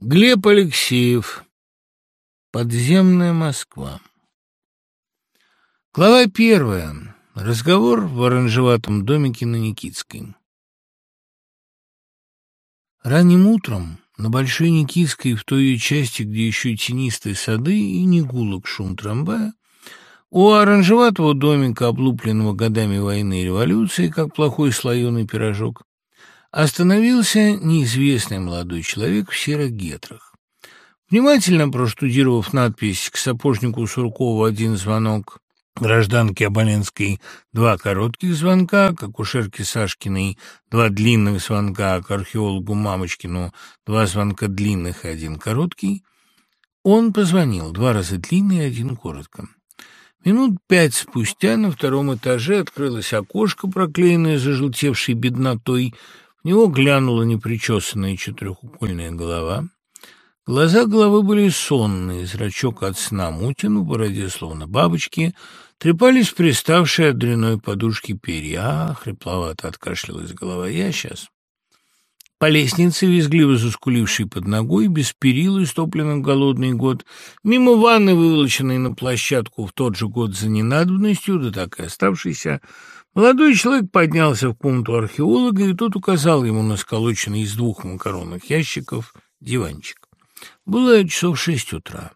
Глеб Алексеев. Подземная Москва. Глава первая. Разговор в оранжеватом домике на Никитской. Ранним утром на Большой Никитской, в той ее части, где еще тенистые сады и не гулок шум трамвая, у оранжеватого домика, облупленного годами войны и революции, как плохой слоеный пирожок, остановился неизвестный молодой человек в серых гетрах. Внимательно проштудировав надпись «К сапожнику Суркову один звонок», гражданке Оболенской два коротких звонка, к акушерке Сашкиной два длинных звонка, к археологу Мамочкину два звонка длинных и один короткий, он позвонил, два раза длинный и один коротко. Минут пять спустя на втором этаже открылось окошко, проклеенное зажелтевшей беднотой, в него глянула непричесанная четырехугольная голова. Глаза головы были сонные, зрачок от сна мутин, в бороде словно бабочки, трепались приставшие от дряной подушки перья. Хрипловато откашлялась голова. Я сейчас. По лестнице, визгливо заскулившей под ногой, без перил, истопленным голодный год, мимо ванны, выволоченной на площадку в тот же год за ненадобностью, да так и оставшейся, Молодой человек поднялся в комнату археолога, и тот указал ему на сколоченный из двух макаронных ящиков диванчик. Было часов шесть утра.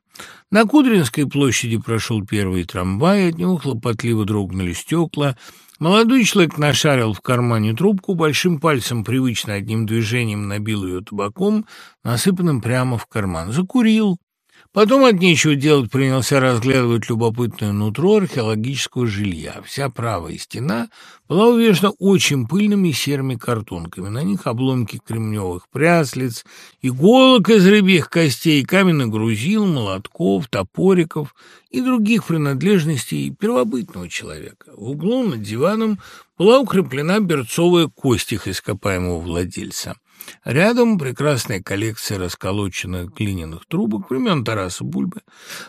На Кудринской площади прошел первый трамвай, от него хлопотливо дрогнули стекла. Молодой человек нашарил в кармане трубку, большим пальцем привычно одним движением набил ее табаком, насыпанным прямо в карман. Закурил. Потом от нечего делать принялся разглядывать любопытное нутро археологического жилья. Вся правая стена была увешана очень пыльными серыми картонками. На них обломки кремневых пряслиц, иголок из рыбьих костей, каменных грузил, молотков, топориков и других принадлежностей первобытного человека. В углу над диваном была укреплена берцовая кость их ископаемого владельца. Рядом прекрасная коллекция расколоченных глиняных трубок времен Тараса Бульбы,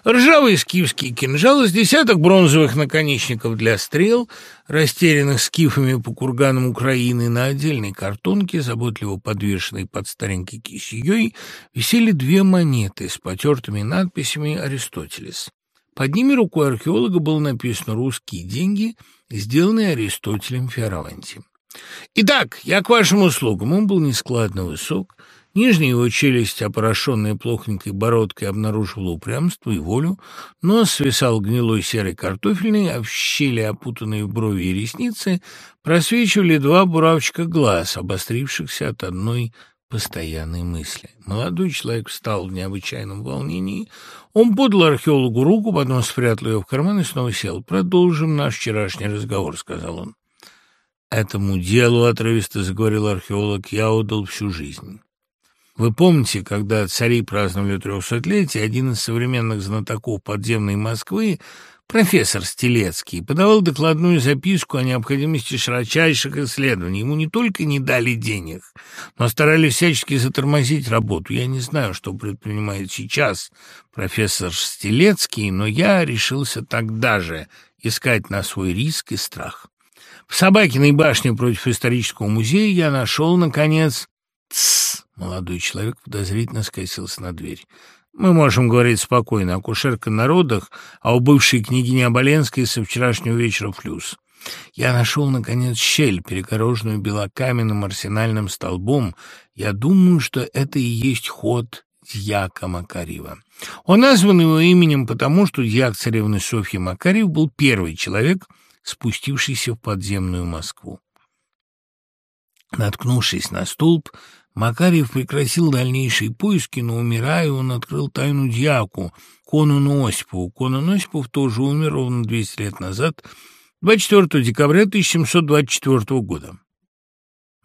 ржавые скифские кинжалы с десяток бронзовых наконечников для стрел, растерянных скифами по курганам Украины, на отдельной картонке, заботливо подвешенной под старенькой кисеей, висели две монеты с потертыми надписями «Аристотелес». Под ними рукой археолога было написано «Русские деньги», сделанные Аристотелем Фиараванти. Итак, я к вашим услугам. Он был нескладно высок. Нижняя его челюсть, опорошенная плохонькой бородкой, обнаруживала упрямство и волю. Нос свисал гнилой серой картофельной, а в щели, опутанные в брови и ресницы, просвечивали два буравчика глаз, обострившихся от одной постоянной мысли. Молодой человек встал в необычайном волнении. Он подал археологу руку, потом спрятал ее в карман и снова сел. «Продолжим наш вчерашний разговор», — сказал он. Этому делу, отрывисто заговорил археолог, я отдал всю жизнь. Вы помните, когда цари праздновали трехсотлетие, один из современных знатоков подземной Москвы, профессор Стелецкий, подавал докладную записку о необходимости широчайших исследований. Ему не только не дали денег, но старались всячески затормозить работу. Я не знаю, что предпринимает сейчас профессор Стелецкий, но я решился тогда же искать на свой риск и страх. В Собакиной башне против исторического музея я нашел, наконец... Тссс! Молодой человек подозрительно скосился на дверь. Мы можем говорить спокойно. Акушерка на родах, а у бывшей княгини Оболенской со вчерашнего вечера флюс. Я нашел, наконец, щель, перегороженную белокаменным арсенальным столбом. Я думаю, что это и есть ход дьяка Макарьева. Он назван его именем потому, что дьяк царевны Софьи Макарьев был первый человек, спустившийся в подземную Москву. Наткнувшись на столб, Макарьев прекратил дальнейшие поиски, но, умирая, он открыл тайну дьяку, Конуну Осипову. Конун Осипов тоже умер ровно 200 лет назад, 24 декабря 1724 года.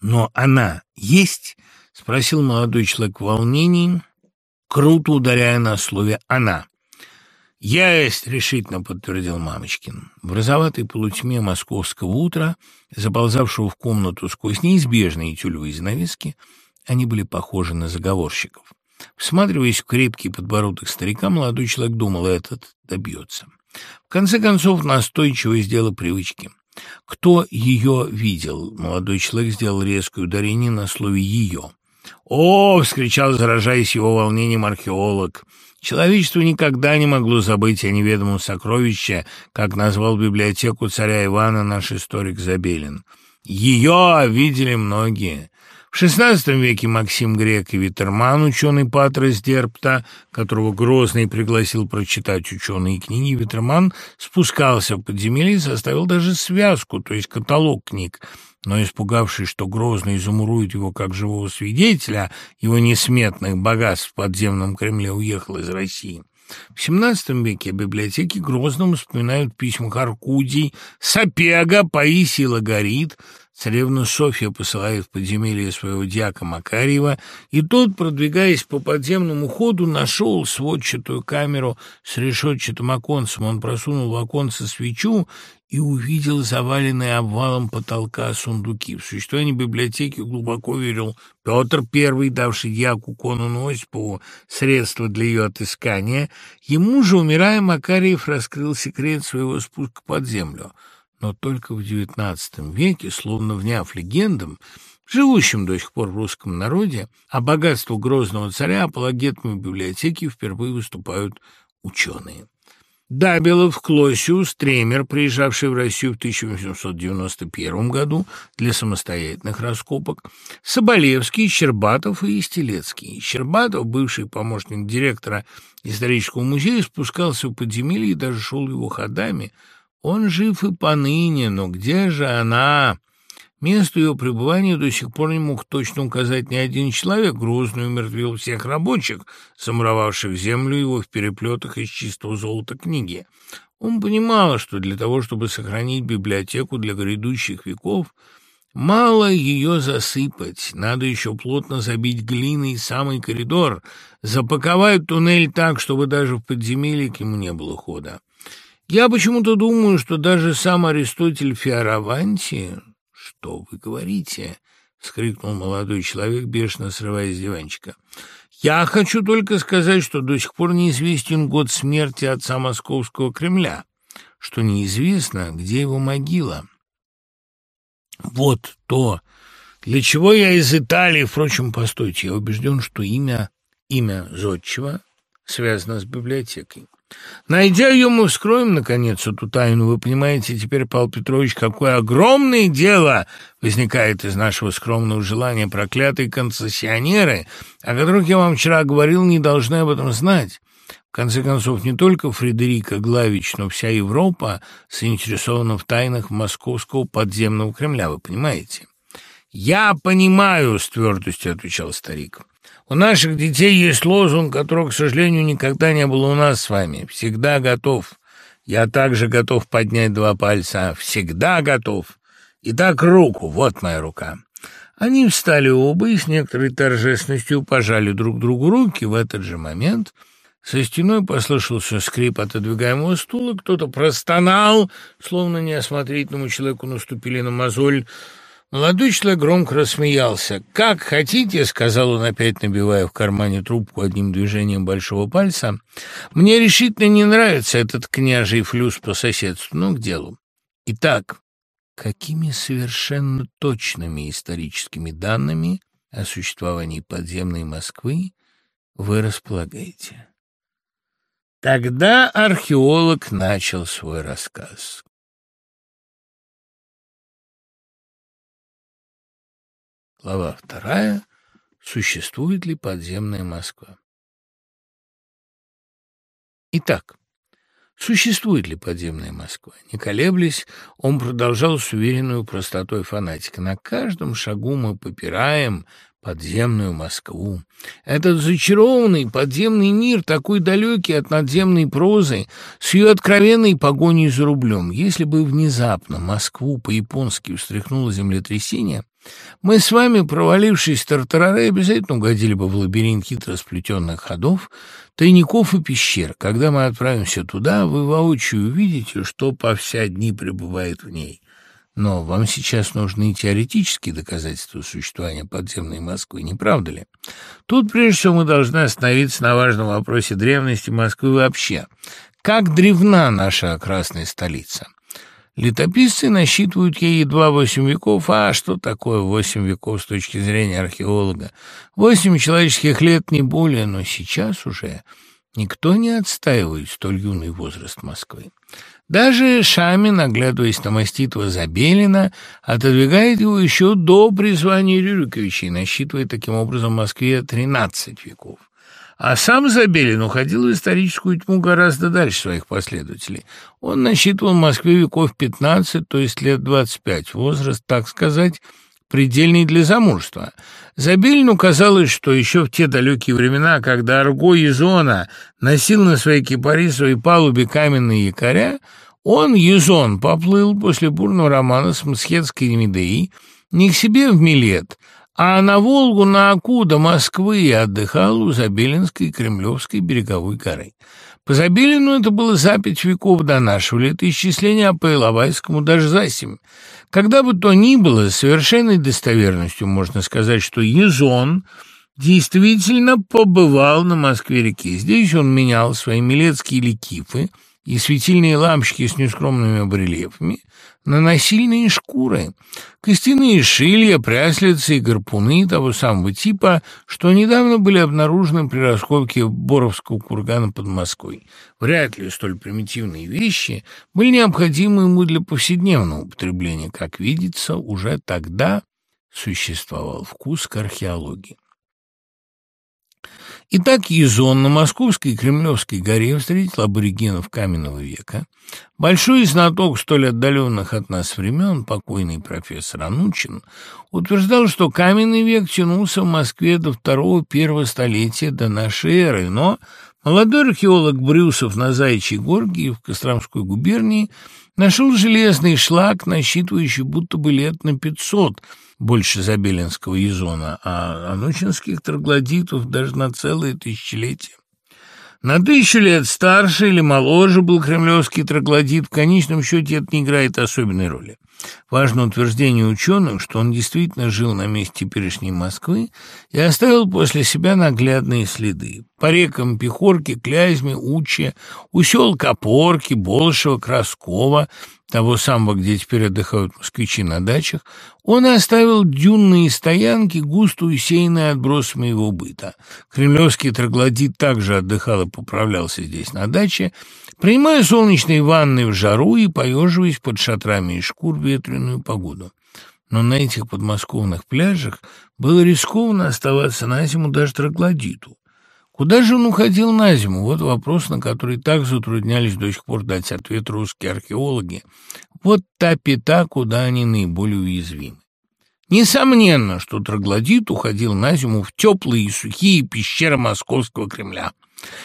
«Но она есть?» — спросил молодой человек в волнении, круто ударяя на слове «она». «Есть!» — решительно подтвердил Мамочкин. В розоватой полутьме московского утра, заползавшего в комнату сквозь неизбежные тюлевые занавески, они были похожи на заговорщиков. Всматриваясь в крепкий подбородок старика, молодой человек думал, этот добьется. В конце концов, настойчивость дело привычки. Кто ее видел? Молодой человек сделал резкое ударение на слове «ее». «О!» — вскричал, заражаясь его волнением археолог. Человечество никогда не могло забыть о неведомом сокровище, как назвал библиотеку царя Ивана наш историк Забелин. Ее видели многие. В XVI веке Максим Грек и Витерман, ученый Патрос Дерпта, которого Грозный пригласил прочитать ученые книги, Витерман спускался в подземелье и составил даже связку, то есть каталог книг. Но, испугавшись, что Грозный замурует его как живого свидетеля его несметных богатств в подземном Кремле, уехал из России. В XVII веке о библиотеке Грозного вспоминают в письмах Аркудий, Сапега, Паисий Лагорит, Царевна Софья посылает в подземелье своего дьяка Макарьева, и тот, продвигаясь по подземному ходу, нашел сводчатую камеру с решетчатым оконцем. Он просунул в оконце свечу и увидел заваленные обвалом потолка сундуки. В существование библиотеки глубоко верил Петр I, давший дьяку Конуну Осипову средства для ее отыскания. Ему же, умирая, Макарьев раскрыл секрет своего спуска под землю — но только в XIX веке, словно вняв легендам, живущим до сих пор в русском народе, о богатстве грозного царя апологетами библиотеки впервые выступают ученые. Дабелов, Клосиус, Тремер, приезжавший в Россию в 1891 году для самостоятельных раскопок, Соболевский, Щербатов и Истелецкий. Щербатов, бывший помощник директора исторического музея, спускался в подземелье и даже шел его ходами – он жив и поныне, но где же она? Место ее пребывания до сих пор не мог точно указать ни один человек. Грозный умертвил всех рабочих, замуровавших землю его в переплетах из чистого золота книги. Он понимал, что для того, чтобы сохранить библиотеку для грядущих веков, мало ее засыпать, надо еще плотно забить глиной самый коридор, запаковать туннель так, чтобы даже в подземелье к нему не было хода. Я почему-то думаю, что даже сам Аристотель Фиараванти... Что вы говорите? — вскрикнул молодой человек, бешено срываясь с диванчика. «Я хочу только сказать, что до сих пор неизвестен год смерти отца Московского Кремля, что неизвестно, где его могила». «Вот то, для чего я из Италии, впрочем, постойте, я убежден, что имя, имя Зодчего связано с библиотекой». Найдя ее, мы вскроем, наконец, эту тайну. Вы понимаете теперь, Павел Петрович, какое огромное дело возникает из нашего скромного желания. Проклятые концессионеры, о которых я вам вчера говорил, не должны об этом знать. В конце концов, не только Фредерика Главич, но вся Европа заинтересована в тайнах московского подземного Кремля, вы понимаете? «Я понимаю», — с твердостью отвечал старик. У наших детей есть лозунг, которого, к сожалению, никогда не было у нас с вами. Всегда готов. Я также готов поднять два пальца. Всегда готов. Итак, руку. Вот моя рука. Они встали оба и с некоторой торжественностью пожали друг другу руки. В этот же момент со стеной послышался скрип отодвигаемого стула. Кто-то простонал, словно неосмотрительному человеку наступили на мозоль. Молодой человек громко рассмеялся. «Как хотите», — сказал он, опять набивая в кармане трубку одним движением большого пальца, «мне решительно не нравится этот княжий флюс по соседству, но к делу. Итак, какими совершенно точными историческими данными о существовании подземной Москвы вы располагаете?» Тогда археолог начал свой рассказ. Глава вторая. Существует ли подземная Москва? Итак, существует ли подземная Москва? Не колеблясь, он продолжал с уверенной простотой фанатика. На каждом шагу мы попираем подземную Москву. Этот зачарованный подземный мир, такой далекий от надземной прозы, с ее откровенной погоней за рублем. Если бы внезапно Москву по-японски встряхнуло землетрясение, мы с вами, провалившись в тартарары, обязательно угодили бы в лабиринт хитро сплетенных ходов, тайников и пещер. Когда мы отправимся туда, вы воочию увидите, что по вся дни пребывает в ней. Но вам сейчас нужны теоретические доказательства существования подземной Москвы, не правда ли? Тут, прежде всего, мы должны остановиться на важном вопросе древности Москвы вообще. Как древна наша красная столица? Летописцы насчитывают ей едва восемь веков, а что такое восемь веков с точки зрения археолога? Восемь человеческих лет не более, но сейчас уже никто не отстаивает столь юный возраст Москвы. Даже Шамин, оглядываясь на маститого Забелина, отодвигает его еще до призвания Рюриковича и насчитывает таким образом в Москве 13 веков. А сам Забелин уходил в историческую тьму гораздо дальше своих последователей. Он насчитывал в Москве веков 15, то есть лет 25, возраст, так сказать, предельный для замужества. Забелину казалось, что еще в те далекие времена, когда Арго Езона носил на своей кипарисовой палубе каменные якоря, он, Езон, поплыл после бурного романа с Мсхетской Медеей не к себе в Милет, а на Волгу, на Аку до Москвы отдыхал у Забелинской Кремлевской береговой горы. По Забелину это было за пять веков до нашего летоисчисления, а по Иловайскому даже за семь. Когда бы то ни было, с совершенной достоверностью можно сказать, что Езон действительно побывал на Москве-реке. Здесь он менял свои милецкие ликифы и светильные лампочки с нескромными барельефами на насильные шкуры, костяные шилья, пряслицы и гарпуны того самого типа, что недавно были обнаружены при раскопке Боровского кургана под Москвой. Вряд ли столь примитивные вещи были необходимы ему для повседневного употребления. Как видится, уже тогда существовал вкус к археологии. Итак, Езон на Московской и Кремлевской горе встретил аборигенов каменного века. Большой знаток столь отдаленных от нас времен, покойный профессор Анучин, утверждал, что каменный век тянулся в Москве до второго-первого столетия до нашей эры, но молодой археолог Брюсов на Заячьей горке в Костромской губернии нашел железный шлак, насчитывающий будто бы лет на пятьсот – больше Забелинского езона, а анучинских троглодитов даже на целые тысячелетия. На тысячу лет старше или моложе был кремлевский троглодит, в конечном счете это не играет особенной роли. Важно утверждение ученых, что он действительно жил на месте теперешней Москвы и оставил после себя наглядные следы. По рекам Пехорки, Клязьме, Уче, у сел Копорки, Болшева, Краскова, того самого, где теперь отдыхают москвичи на дачах, он оставил дюнные стоянки, густо усеянные отбросами его быта. Кремлевский троглодит также отдыхал и поправлялся здесь на даче, принимая солнечные ванны в жару и поеживаясь под шатрами из шкур ветреную погоду. Но на этих подмосковных пляжах было рискованно оставаться на зиму даже троглодиту. Куда же он уходил на зиму? Вот вопрос, на который так затруднялись до сих пор дать ответ русские археологи. Вот та пята, куда они наиболее уязвимы. Несомненно, что троглодит уходил на зиму в теплые и сухие пещеры Московского Кремля –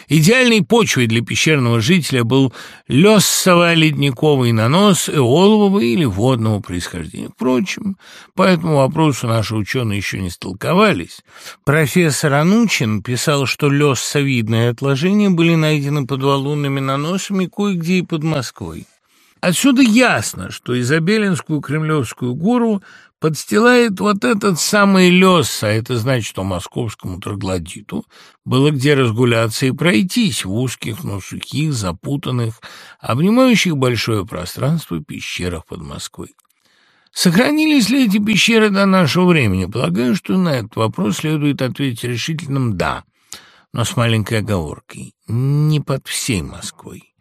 Идеальной почвой для пещерного жителя был лесово-ледниковый нанос эолового или водного происхождения. Впрочем, по этому вопросу наши ученые еще не столковались. Профессор Анучин писал, что лесовидные отложения были найдены под валунными наносами кое-где и под Москвой. Отсюда ясно, что Изобелинскую Кремлевскую гору подстилает вот этот самый лес, а это значит, что московскому троглодиту было где разгуляться и пройтись в узких, но сухих, запутанных, обнимающих большое пространство пещерах под Москвой. Сохранились ли эти пещеры до нашего времени? Полагаю, что на этот вопрос следует ответить решительным «да», но с маленькой оговоркой. Не под всей Москвой.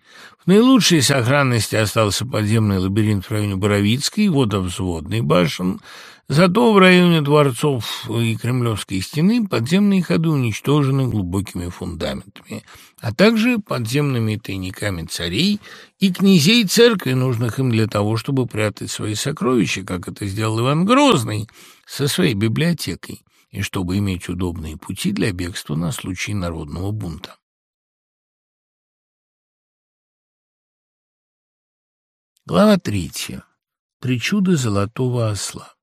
В наилучшей сохранности остался подземный лабиринт в районе Боровицкой, водовзводный башен, зато в районе дворцов и Кремлевской стены подземные ходы уничтожены глубокими фундаментами, а также подземными тайниками царей и князей церкви, нужных им для того, чтобы прятать свои сокровища, как это сделал Иван Грозный со своей библиотекой, и чтобы иметь удобные пути для бегства на случай народного бунта. Глава третья. Причуды золотого осла.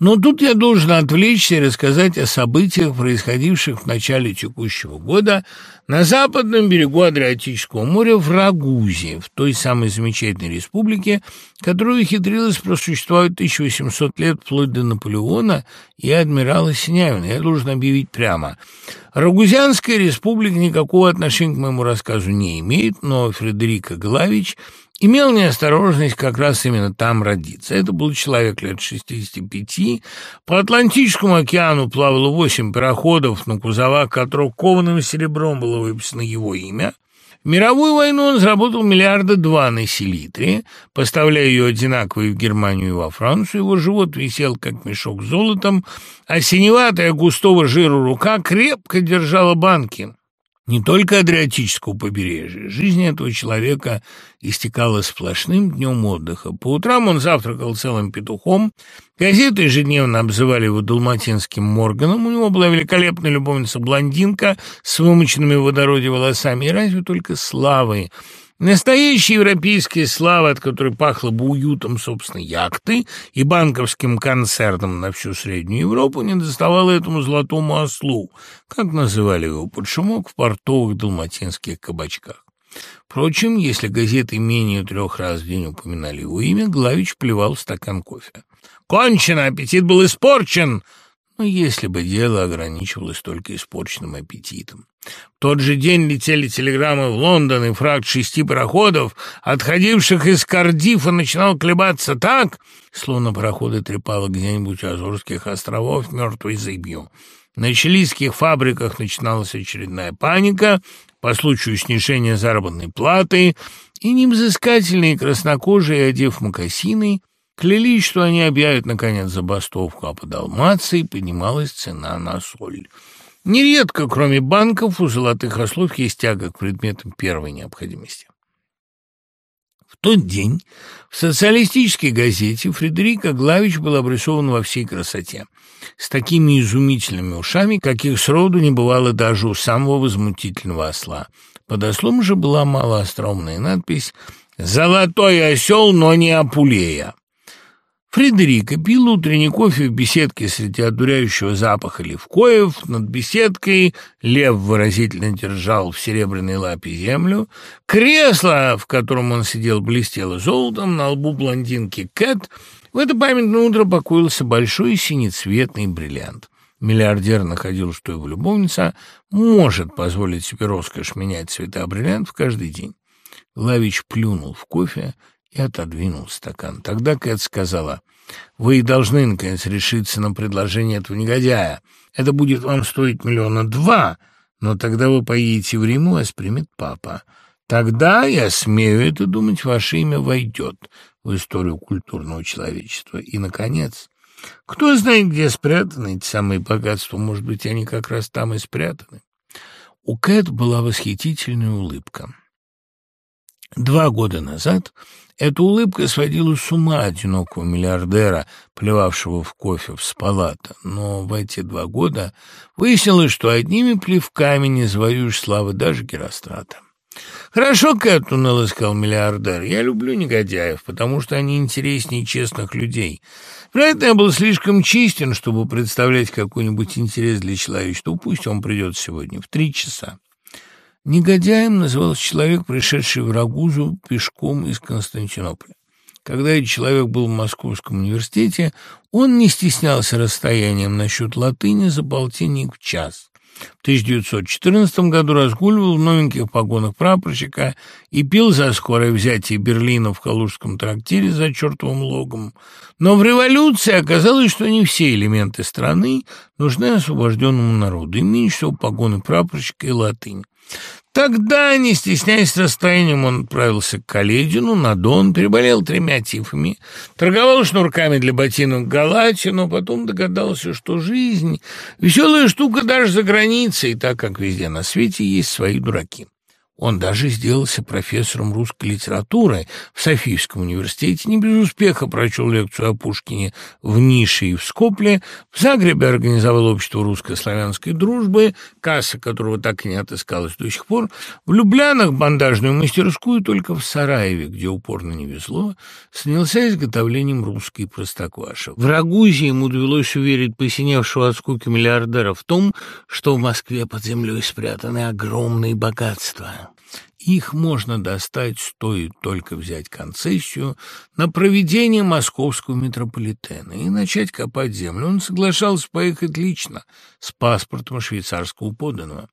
Но тут я должен отвлечься и рассказать о событиях, происходивших в начале текущего года на западном берегу Адриатического моря в Рагузе, в той самой замечательной республике, которая ухитрилась просуществовать 1800 лет вплоть до Наполеона и адмирала Синявина. Я должен объявить прямо. Рагузянская республика никакого отношения к моему рассказу не имеет, но Фредерика Главич имел неосторожность как раз именно там родиться. Это был человек лет 65. По Атлантическому океану плавало восемь пароходов, на кузовах которых кованым серебром было выписано его имя. В мировую войну он заработал миллиарда два на селитре, поставляя ее одинаково и в Германию, и во Францию. Его живот висел, как мешок с золотом, а синеватая густого жира рука крепко держала банки не только Адриатического побережья. Жизнь этого человека истекала сплошным днем отдыха. По утрам он завтракал целым петухом. Газеты ежедневно обзывали его далматинским Морганом. У него была великолепная любовница-блондинка с вымоченными в водороде волосами. И разве только славы Настоящая европейская слава, от которой пахло бы уютом, собственно, яхты и банковским концертом на всю Среднюю Европу, не доставала этому золотому ослу, как называли его под шумок в портовых далматинских кабачках. Впрочем, если газеты менее трех раз в день упоминали его имя, Главич плевал в стакан кофе. «Кончено! Аппетит был испорчен!» Если бы дело ограничивалось только испорченным аппетитом. В тот же день летели телеграммы в Лондон, и фракт шести пароходов, отходивших из Кардифа, начинал колебаться так, словно пароходы трепало где-нибудь Азорских островов мертвой зыбью. На чилийских фабриках начиналась очередная паника по случаю снижения заработной платы, и невзыскательные краснокожие, одев мокасины, клялись, что они объявят, наконец, забастовку, а по Далмации поднималась цена на соль. Нередко, кроме банков, у золотых ослов есть тяга к предметам первой необходимости. В тот день в социалистической газете Фредерико Главич был обрисован во всей красоте, с такими изумительными ушами, каких сроду не бывало даже у самого возмутительного осла. Под ослом же была малоостромная надпись «Золотой осел, но не Апулея». Фредерика пил утренний кофе в беседке среди одуряющего запаха левкоев. Над беседкой лев выразительно держал в серебряной лапе землю. Кресло, в котором он сидел, блестело золотом. На лбу блондинки Кэт в это памятное утро покоился большой синецветный бриллиант. Миллиардер находил, что его любовница может позволить себе роскошь менять цвета бриллиантов каждый день. Лавич плюнул в кофе и отодвинул стакан. Тогда Кэт сказала, «Вы должны, наконец, решиться на предложение этого негодяя. Это будет вам стоить миллиона два, но тогда вы поедете в Рим, вас примет папа. Тогда, я смею это думать, ваше имя войдет в историю культурного человечества. И, наконец, кто знает, где спрятаны эти самые богатства, может быть, они как раз там и спрятаны». У Кэт была восхитительная улыбка. Два года назад эта улыбка сводила с ума одинокого миллиардера, плевавшего в кофе в спалата. Но в эти два года выяснилось, что одними плевками не завоюешь славы даже Герострата. «Хорошо, Кэт», — уныло сказал миллиардер, — «я люблю негодяев, потому что они интереснее честных людей. Вероятно, я был слишком честен, чтобы представлять какой-нибудь интерес для человечества. Пусть он придет сегодня в три часа». Негодяем назывался человек, пришедший в Рагузу пешком из Константинополя. Когда этот человек был в Московском университете, он не стеснялся расстоянием насчет латыни за полтинник в час. В 1914 году разгуливал в новеньких погонах прапорщика и пил за скорое взятие Берлина в Калужском трактире за чертовым логом. Но в революции оказалось, что не все элементы страны нужны освобожденному народу, и меньше всего погоны прапорщика и латынь. Тогда, не стесняясь расстоянием, он отправился к Каледину на Дон, переболел тремя тифами, торговал шнурками для ботинок Галати, но потом догадался, что жизнь — веселая штука даже за границей, так как везде на свете есть свои дураки. Он даже сделался профессором русской литературы в Софийском университете, не без успеха прочел лекцию о Пушкине в Нише и в Скопле, в Загребе организовал общество русско-славянской дружбы, касса которого так и не отыскалась до сих пор, в Люблянах бандажную мастерскую, только в Сараеве, где упорно не везло, снялся изготовлением русской простокваши. В Рагузе ему довелось уверить посиневшего от скуки миллиардера в том, что в Москве под землей спрятаны огромные богатства. Их можно достать, стоит только взять концессию на проведение московского метрополитена и начать копать землю. Он соглашался поехать лично, с паспортом швейцарского поданного.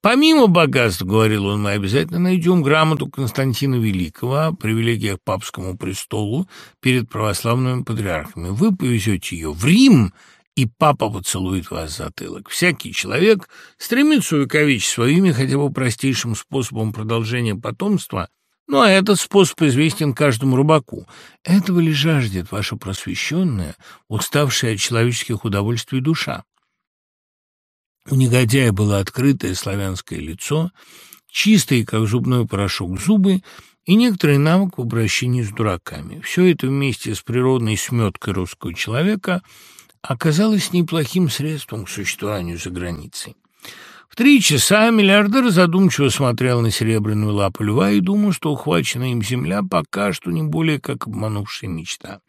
Помимо богатств, говорил он, мы обязательно найдем грамоту Константина Великого о привилегиях папскому престолу перед православными патриархами. Вы повезете ее в Рим, и папа поцелует вас в затылок. Всякий человек стремится увековечить свое имя хотя бы простейшим способом продолжения потомства, ну а этот способ известен каждому рыбаку. Этого ли жаждет ваша просвещенная, уставшая от человеческих удовольствий душа? У негодяя было открытое славянское лицо, чистые, как зубной порошок, зубы и некоторый навык в обращении с дураками. Все это вместе с природной сметкой русского человека – оказалось неплохим средством к существованию за границей. В три часа миллиардер задумчиво смотрел на серебряную лапу льва и думал, что ухваченная им земля пока что не более как обманувшая мечта.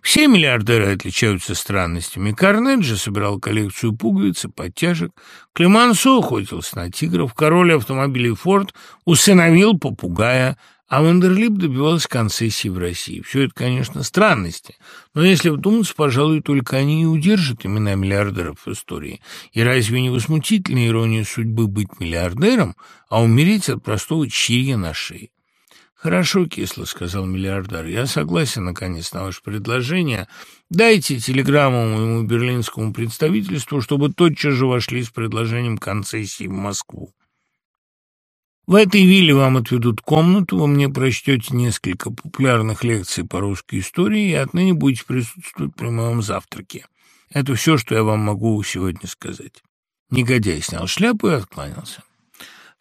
Все миллиардеры отличаются странностями. Карнет же собирал коллекцию пуговиц и подтяжек. Клемансо охотился на тигров. Король автомобилей «Форд» усыновил попугая, а Вандерлип добивался концессии в России. Все это, конечно, странности, но если вдуматься, пожалуй, только они и удержат имена миллиардеров в истории. И разве не возмутительная ирония судьбы быть миллиардером, а умереть от простого чирья на шее? «Хорошо, кисло», — сказал миллиардер. «Я согласен, наконец, на ваше предложение. Дайте телеграмму моему берлинскому представительству, чтобы тотчас же вошли с предложением концессии в Москву». В этой вилле вам отведут комнату, вы мне прочтете несколько популярных лекций по русской истории и отныне будете присутствовать при моем завтраке. Это все, что я вам могу сегодня сказать». Негодяй снял шляпу и откланялся.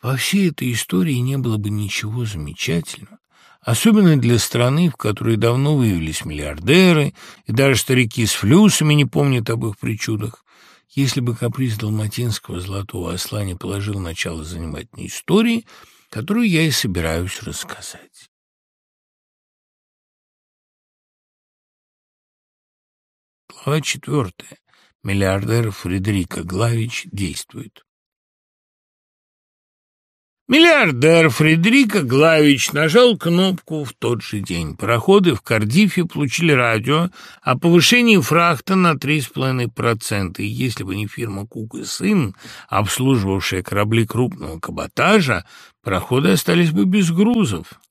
Во всей этой истории не было бы ничего замечательного, особенно для страны, в которой давно выявились миллиардеры, и даже старики с флюсами не помнят об их причудах. Если бы каприз далматинского золотого осла не положил начало занимательной истории, которую я и собираюсь рассказать. Глава четвертая. Миллиардер Фредерика Главич действует. Миллиардер Фредерико Главич нажал кнопку в тот же день. Пароходы в Кардифе получили радио о повышении фрахта на 3,5%. И если бы не фирма «Кук и сын», обслуживавшая корабли крупного каботажа, пароходы остались бы без грузов.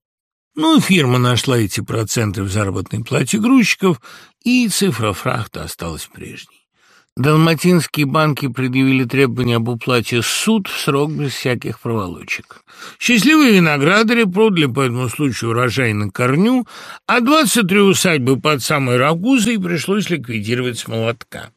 Ну, фирма нашла эти проценты в заработной плате грузчиков, и цифра фрахта осталась прежней. Далматинские банки предъявили требования об уплате суд в срок без всяких проволочек. Счастливые виноградари продали по этому случаю урожай на корню, а 23 усадьбы под самой Рагузой пришлось ликвидировать с молотка.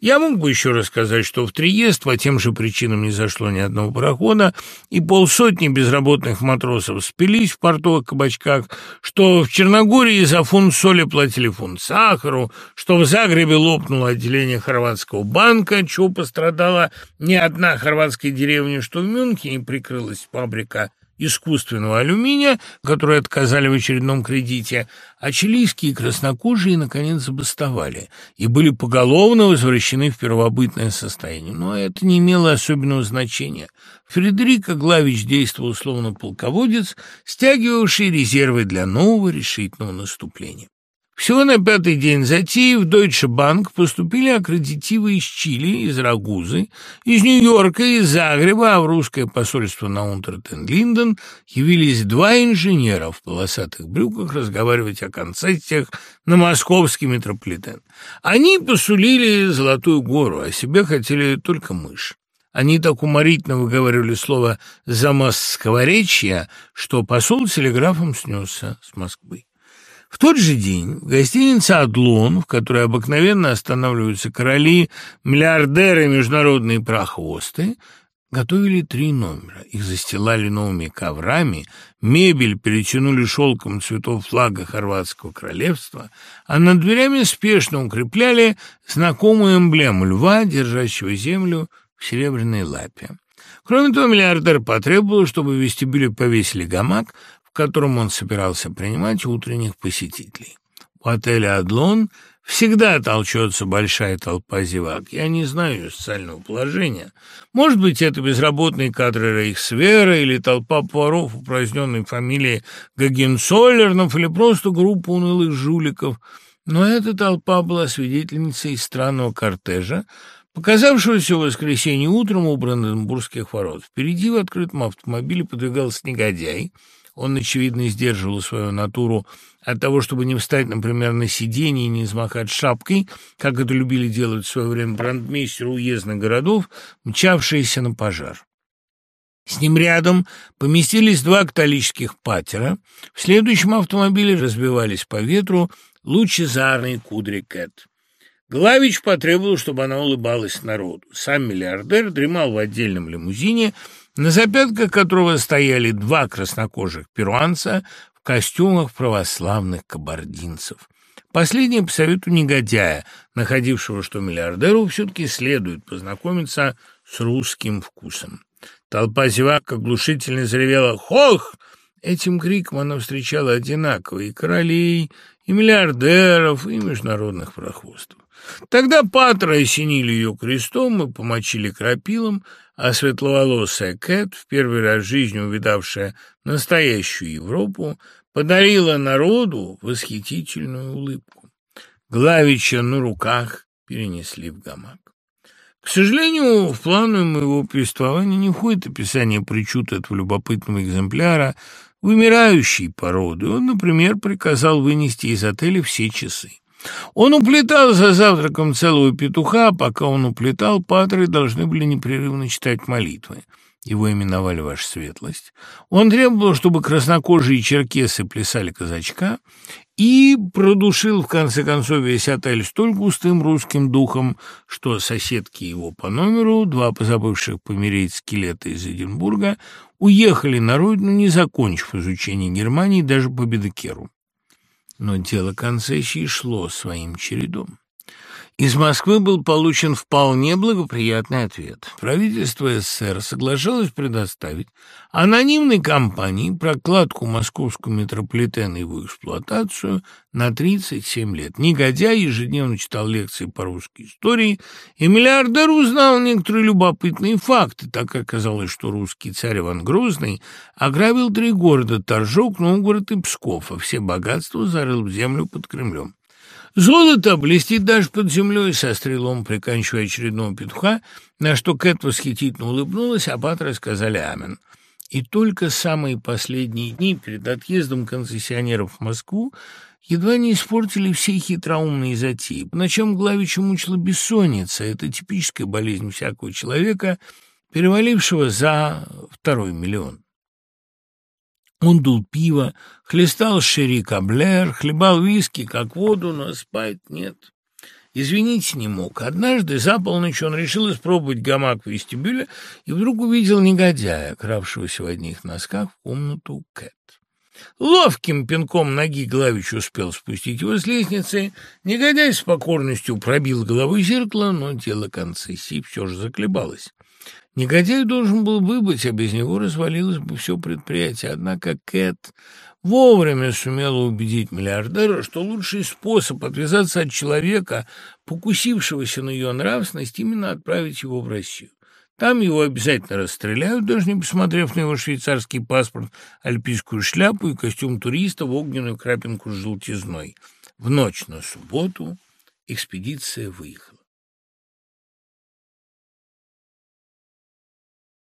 Я мог бы еще рассказать, что в Триест по тем же причинам не зашло ни одного парохода, и полсотни безработных матросов спились в портовых кабачках, что в Черногории за фунт соли платили фунт сахару, что в Загребе лопнуло отделение хорватского банка, чего пострадала не одна хорватская деревня, что в Мюнхене прикрылась фабрика искусственного алюминия, которые отказали в очередном кредите, а чилийские краснокожие, наконец, забастовали и были поголовно возвращены в первобытное состояние. Но это не имело особенного значения. Фредерико Главич действовал словно полководец, стягивавший резервы для нового решительного наступления. Всего на пятый день затеи в Deutsche Bank поступили аккредитивы из Чили, из Рагузы, из Нью-Йорка, из Загреба, а в русское посольство на Унтертен-Линден явились два инженера в полосатых брюках разговаривать о концессиях на московский метрополитен. Они посулили Золотую гору, а себе хотели только мышь. Они так уморительно выговаривали слово «замоскворечья», что посол телеграфом снесся с Москвы. В тот же день в гостинице «Адлон», в которой обыкновенно останавливаются короли, миллиардеры международные прохвосты, готовили три номера. Их застилали новыми коврами, мебель перетянули шелком цветов флага Хорватского королевства, а над дверями спешно укрепляли знакомую эмблему льва, держащего землю в серебряной лапе. Кроме того, миллиардер потребовал, чтобы в вестибюле повесили гамак, в котором он собирался принимать утренних посетителей. У отеля «Адлон» Всегда толчется большая толпа зевак. Я не знаю ее социального положения. Может быть, это безработные кадры Рейхсвера или толпа поваров, упраздненной фамилии Гагенцоллернов или просто группа унылых жуликов. Но эта толпа была свидетельницей странного кортежа, показавшегося в воскресенье утром у Бранденбургских ворот. Впереди в открытом автомобиле подвигался негодяй, он, очевидно, сдерживал свою натуру от того, чтобы не встать, например, на сиденье и не взмахать шапкой, как это любили делать в свое время брандмейстеры уездных городов, мчавшиеся на пожар. С ним рядом поместились два католических патера. В следующем автомобиле разбивались по ветру лучезарные кудри Кэт. Главич потребовал, чтобы она улыбалась народу. Сам миллиардер дремал в отдельном лимузине, на запятках которого стояли два краснокожих перуанца в костюмах православных кабардинцев. Последнее по совету негодяя, находившего, что миллиардеру все-таки следует познакомиться с русским вкусом. Толпа зевак оглушительно заревела «Хох!». Этим криком она встречала одинаково и королей, и миллиардеров, и международных прохвостов. Тогда Патра осенили ее крестом и помочили крапилом, а светловолосая Кэт, в первый раз в жизни увидавшая настоящую Европу, подарила народу восхитительную улыбку. Главича на руках перенесли в гамак. К сожалению, в планы моего повествования не входит описание причуд этого любопытного экземпляра, вымирающей породы. Он, например, приказал вынести из отеля все часы. Он уплетал за завтраком целого петуха, а пока он уплетал, патры должны были непрерывно читать молитвы. Его именовали «Ваша светлость». Он требовал, чтобы краснокожие черкесы плясали казачка, и продушил, в конце концов, весь отель столь густым русским духом, что соседки его по номеру, два позабывших помереть скелета из Эдинбурга, уехали на родину, не закончив изучение Германии даже по Бедекеру. Но дело концессии шло своим чередом. Из Москвы был получен вполне благоприятный ответ. Правительство СССР соглашалось предоставить анонимной компании прокладку московского метрополитена и его эксплуатацию на 37 лет. Негодяй ежедневно читал лекции по русской истории, и миллиардер узнал некоторые любопытные факты, так как оказалось, что русский царь Иван Грозный ограбил три города – Торжок, Новгород и Псков, а все богатства зарыл в землю под Кремлем. Золото блестит даже под землей, со стрелом приканчивая очередного петуха, на что Кэт восхитительно улыбнулась, а Патры сказали «Амен». И только самые последние дни перед отъездом концессионеров в Москву едва не испортили все хитроумные затеи. По ночам Главича мучила бессонница. Это типическая болезнь всякого человека, перевалившего за второй миллион. Он дул пиво, хлестал шерри каблер, хлебал виски, как воду, но спать нет. Извините, не мог. Однажды за полночь он решил испробовать гамак в вестибюле и вдруг увидел негодяя, кравшегося в одних носках в комнату Кэт. Ловким пинком ноги Главич успел спустить его с лестницы. Негодяй с покорностью пробил головой зеркало, но дело концессии все же заколебалось. Негодяй должен был выбыть, а без него развалилось бы все предприятие. Однако Кэт вовремя сумела убедить миллиардера, что лучший способ отвязаться от человека, покусившегося на ее нравственность, именно отправить его в Россию. Там его обязательно расстреляют, даже не посмотрев на его швейцарский паспорт, альпийскую шляпу и костюм туриста в огненную крапинку с желтизной. В ночь на субботу экспедиция выехала.